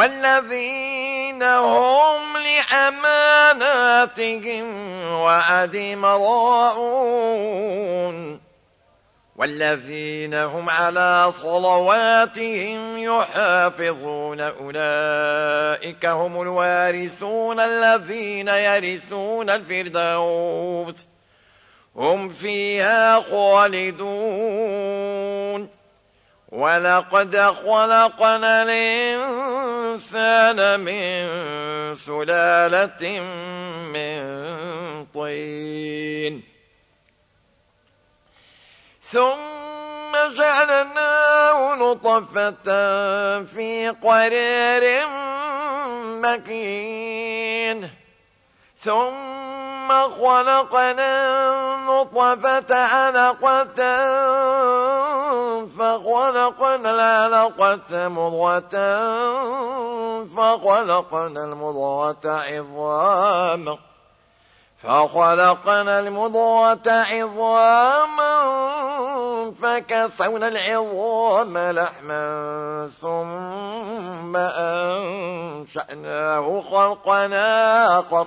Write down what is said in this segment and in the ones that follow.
والذين هم لأماناتهم وعدم راعون. والذين هم على صلواتهم يحافظون. أولئك هم الوارثون الذين يرثون الفردوس. هم فيها خالدون. ولقد خلقنا الإنسان من سلالة من طين. ثم جعلناه نطفة في قرير مكين. خلقنا النطفة علقة فخلقنا العلقة مضغة فخلقنا المضغة عظاما فخلقنا المضغة عظاما فكسونا العظام لحما ثم أنشأناه خلقنا آخر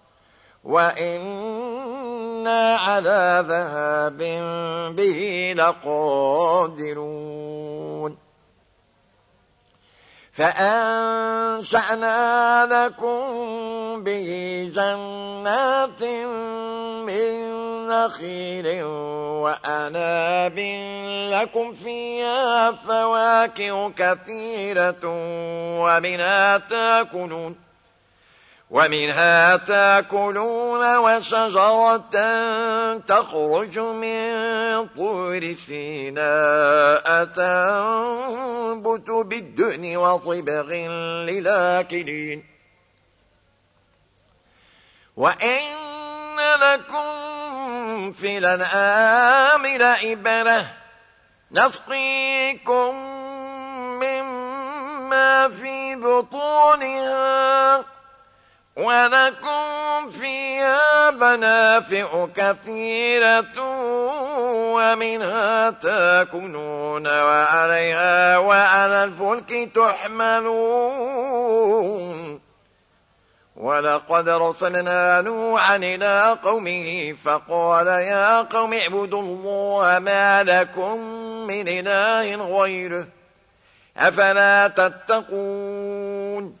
وإنا على ذهاب به لقادرون فأنشأنا لكم به جنات من نخيل وأناب لكم فيها فواكه كثيرة ومنها تاكلون ومنها تاكلون وشجرة تخرج من طور سيناء تنبت بالدهن وصبغ للآكلين. وإن لكم في الأنعام لعبرة نسقيكم مما في بطونها ولكم فيها منافع كثيرة ومنها تاكلون وعليها وعلى الفلك تحملون ولقد رسلنا نوحا إلى قومه فقال يا قوم اعبدوا الله ما لكم من إله غيره أفلا تتقون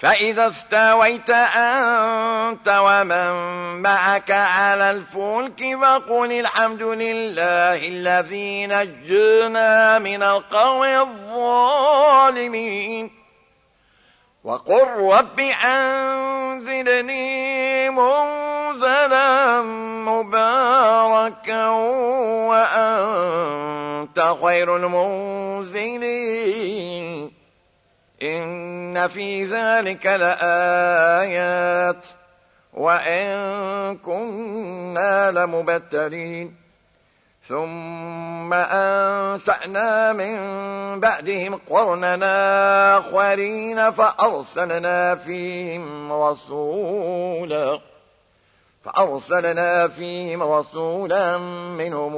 فإذا استويت أنت ومن معك على الفلك فقل الحمد لله الذي نجنا من القوم الظالمين. وقل رب أنزلني منزلا مباركا وأنت خير المنزلين. إن في ذلك لآيات وإن كنا لمبتلين ثم أنشأنا من بعدهم قرننا آخرين فأرسلنا فيهم رسولا فأرسلنا فيهم رسولا منهم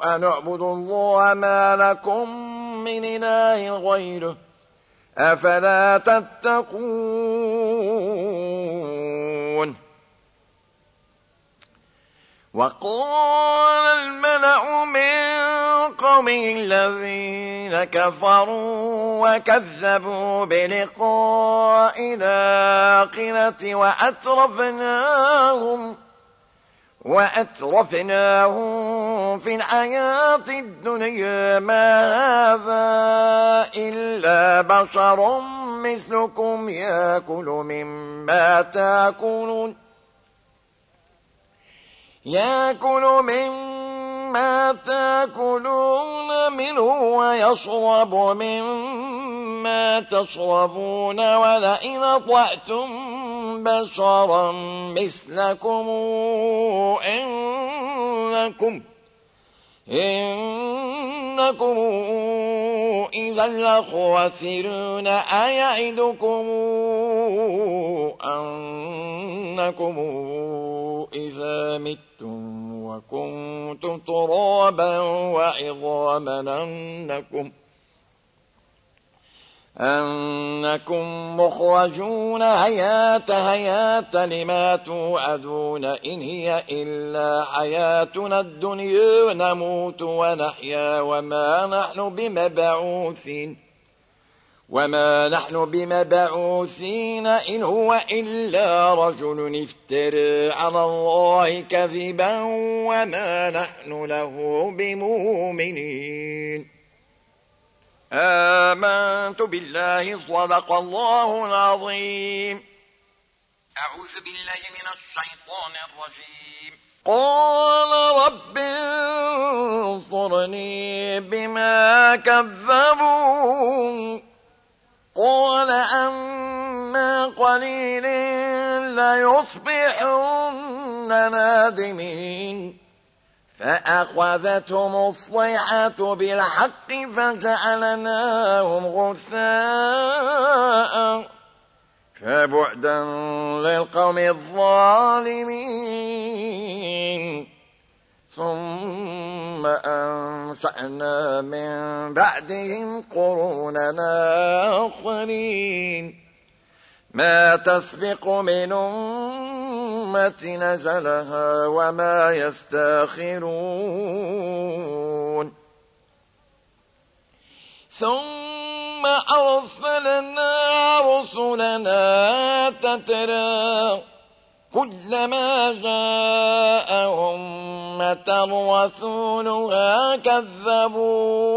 أن اعبدوا الله ما لكم من إله غيره أفلا تتقون؟ وقال الملأ من قومه الذين كفروا وكذبوا بلقاء الآخرة وأترفناهم وأترفناهم في الحياة الدنيا. ما هذا إلا بشر مثلكم يأكل مما تأكلون. يأكل مما تأكلون منه ويشرب مما تشربون. ولئن أطعتم بشرا مثلكم إنكم إنكم إذا لخواسرون أيعدكم أنكم إذا متم وكنتم ترابا وعظاما أنكم أنكم مخرجون هيات هيات لما توعدون إن هي إلا حياتنا الدنيا نموت ونحيا وما نحن بمبعوثين وما نحن بمبعوثين إن هو إلا رجل افترى على الله كذبا وما نحن له بمؤمنين. آمنت بالله صدق الله العظيم. أعوذ بالله من الشيطان الرجيم. قال رب انصرني بما كذبون. قال أما قليل ليصبحن نادمين. فأخذتهم الصيحة بالحق فجعلناهم غثاء فبعدا للقوم الظالمين. ثم أنشأنا من بعدهم قروننا آخرين. ما تسبق من القيامة نزلها وما يستاخرون ثم أرسلنا رسلنا تترى كلما جاء أمة رسولها كذبوا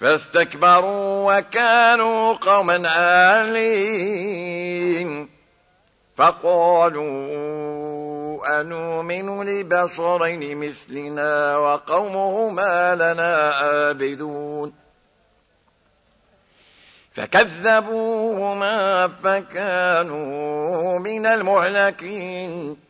فاستكبروا وكانوا قوما عالين. فقالوا أنؤمن لبشرين مثلنا وقومهما لنا عابدون. فكذبوهما فكانوا من المهلكين.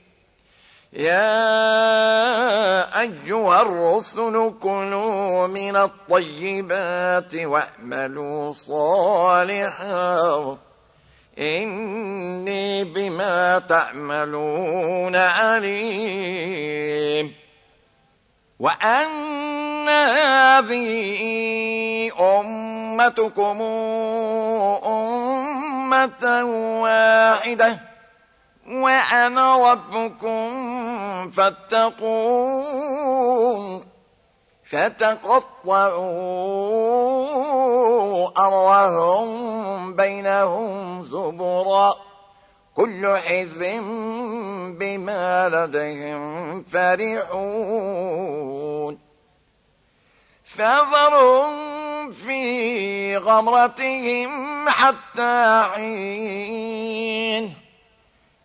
يا أيها الرسل كلوا من الطيبات واعملوا صالحا. إني بما تعملون عليم. وأن هذه أمتكم أمة واحدة. وأنا ربكم فاتقون. فتقطعوا أرهم بينهم زبرا. كل حزب بما لديهم فرحون. فذرهم في غمرتهم حتى حين.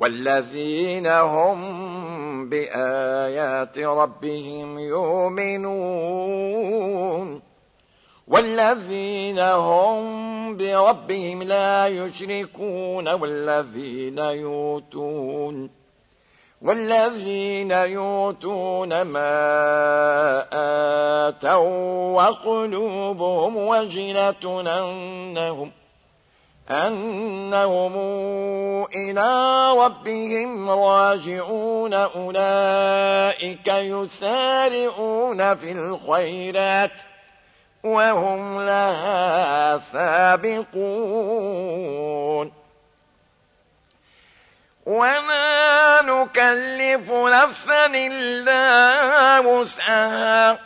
والذين هم بآيات ربهم يؤمنون. والذين هم بربهم لا يشركون. والذين يؤتون والذين يؤتون ما آتوا وقلوبهم وجلة أنهم أنهم إلى ربهم راجعون أولئك يسارعون في الخيرات وهم لها سابقون. وما نكلف نفسا إلا وسعها.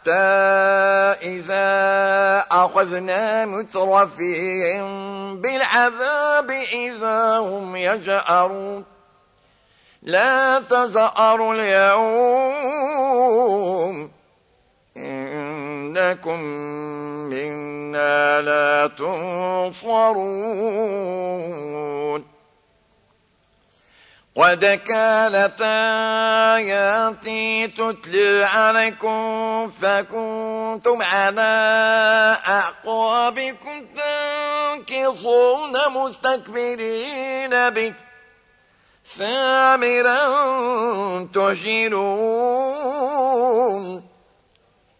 حتى إذا أخذنا مترفين بالعذاب إذا هم يجأرون. لا تزأروا اليوم. إنكم منا لا تنصرون. قد كانت آياتي تتلى عليكم فكنتم على أعقابكم تنكصون مستكبرين به سامرا تشيرون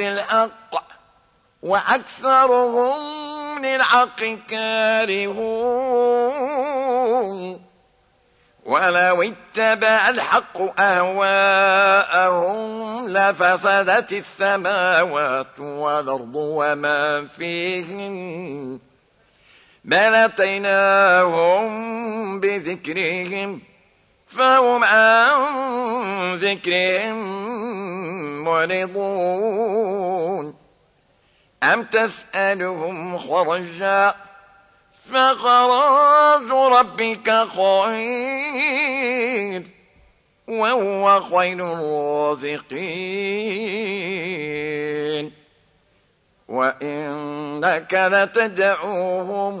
بالحق وأكثرهم للحق كارهون. ولو اتبع الحق أهواءهم لفسدت السماوات والأرض وما فيهن. بل أتيناهم بذكرهم فهم عن ذكرهم معرضون أم تسألهم خرجا؟ فخراج ربك خير. وهو خير الرازقين. وإنك لتدعوهم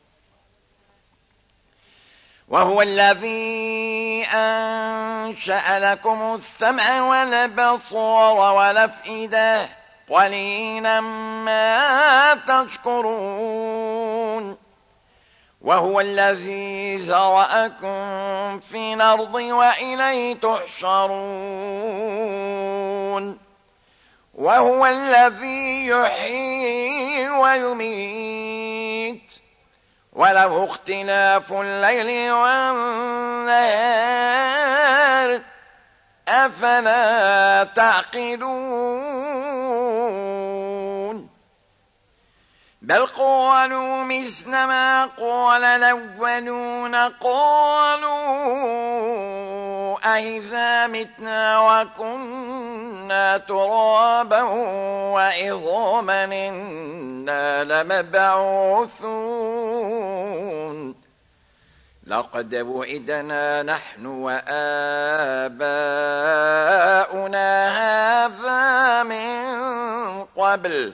وهو الذي أنشأ لكم السمع والبصر والأفئدة. قليلا ما تشكرون. وهو الذي زرأكم في الأرض وإليه تحشرون. وهو الذي يحيي ويميت. وله اختلاف الليل والنهار. أفلا تعقلون؟ بل قالوا مثل ما قال الأولون قالوا أئذا متنا وكنا ترابا وعظاما إنا لمبعوثون. لقد وئدنا نحن وآباؤنا هذا من قبل.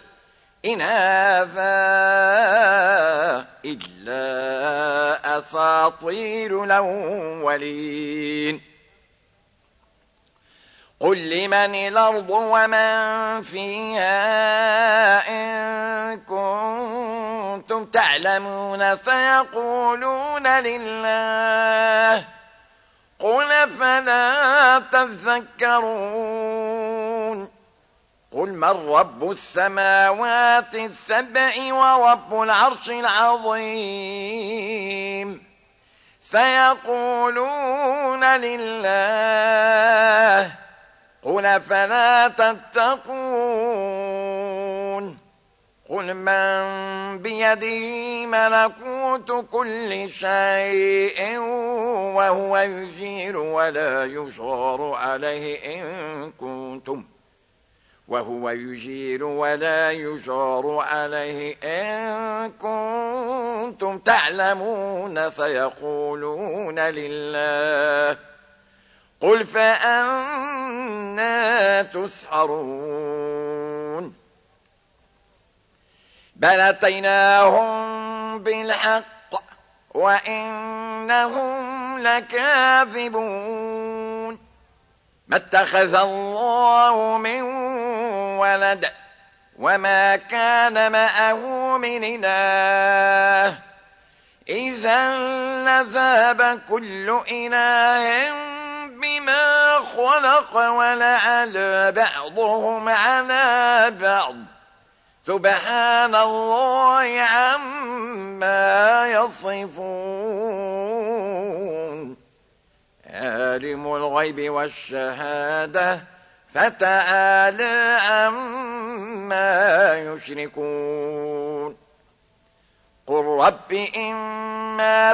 إن هذا إلا أساطير الأولين. قل لمن الأرض ومن فيها إن كنتم تعلمون سيقولون لله قل فلا تذكرون قل من رب السماوات السبع ورب العرش العظيم سيقولون لله قل فلا تتقون؟ قل من بيده ملكوت كل شيء وهو يجير ولا يشار عليه إن كنتم وهو يجير ولا يجار عليه إن كنتم تعلمون سيقولون لله قل فأنا تسحرون بل أتيناهم بالحق وإنهم لكاذبون ما اتخذ الله من ولد وما كان معه من إله إذا لذاب كل إله بما خلق ولعلى بعضهم على بعض. سبحان الله عما يصفون. عالم الغيب والشهادة فتعالى عما يشركون. قل رب إما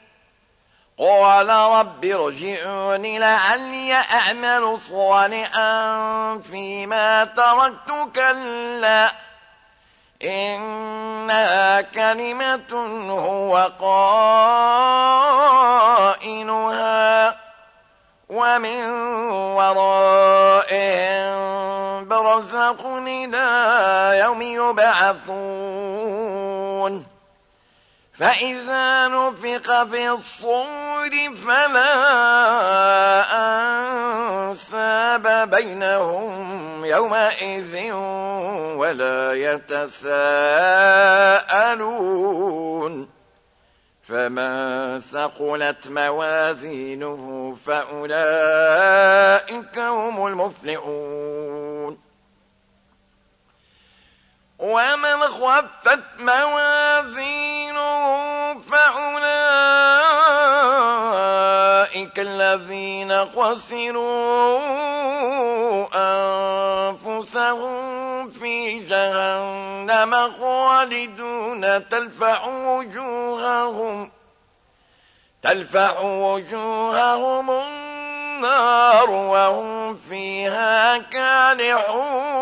قال رب ارجعون لعلي أعمل صالحا فيما تركت كلا. إنها كلمة هو قائلها ومن ورائهم برزق إلى يوم يبعثون. فإذا نفق في الصور فلا أنساب بينهم يومئذ ولا يتساءلون. فمن ثقلت موازينه فأولئك هم المفلحون. ومن خفت موازينه فأولئك الذين خسروا أنفسهم في جهنم خالدون تلفع وجوههم تلفع وجوههم النار وهم فيها كالحون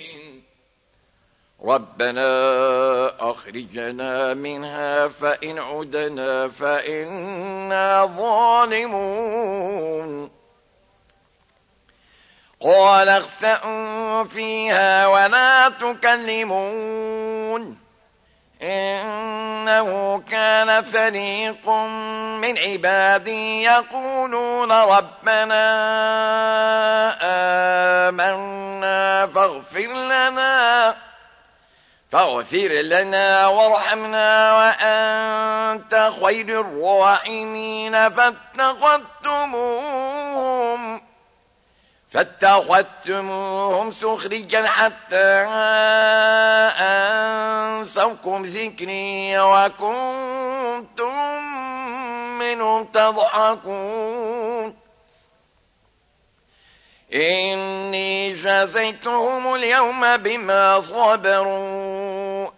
ربنا أخرجنا منها فإن عدنا فإنا ظالمون. قال اخفأوا فيها ولا تكلمون. إنه كان فريق من عبادي يقولون ربنا آمنا فاغفر لنا. فاغفر لنا وارحمنا وأنت خير الراحمين. فاتخذتموهم فاتخذتموهم سخرجا حتى أنسوكم ذكري وكنتم منهم تضحكون. إني جزيتهم اليوم بما صبروا.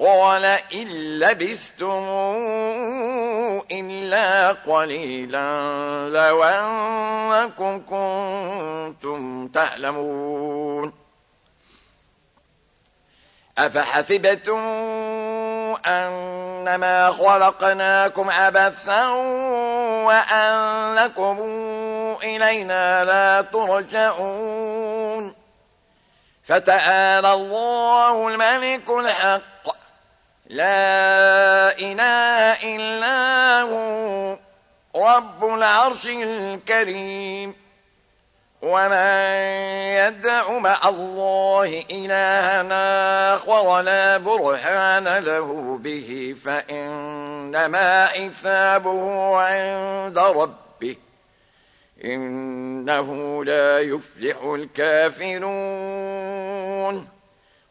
قال إن لبثتم إلا قليلا لو أنكم كنتم تعلمون. أفحسبتم أنما خلقناكم عبثا وأنكم إلينا لا ترجعون. فتعالى الله الملك الحق. لا إله إلا هو رب العرش الكريم ومن يدع مع الله إلهنا آخر لا برهان له به فإنما حسابه عند ربه إنه لا يفلح الكافرون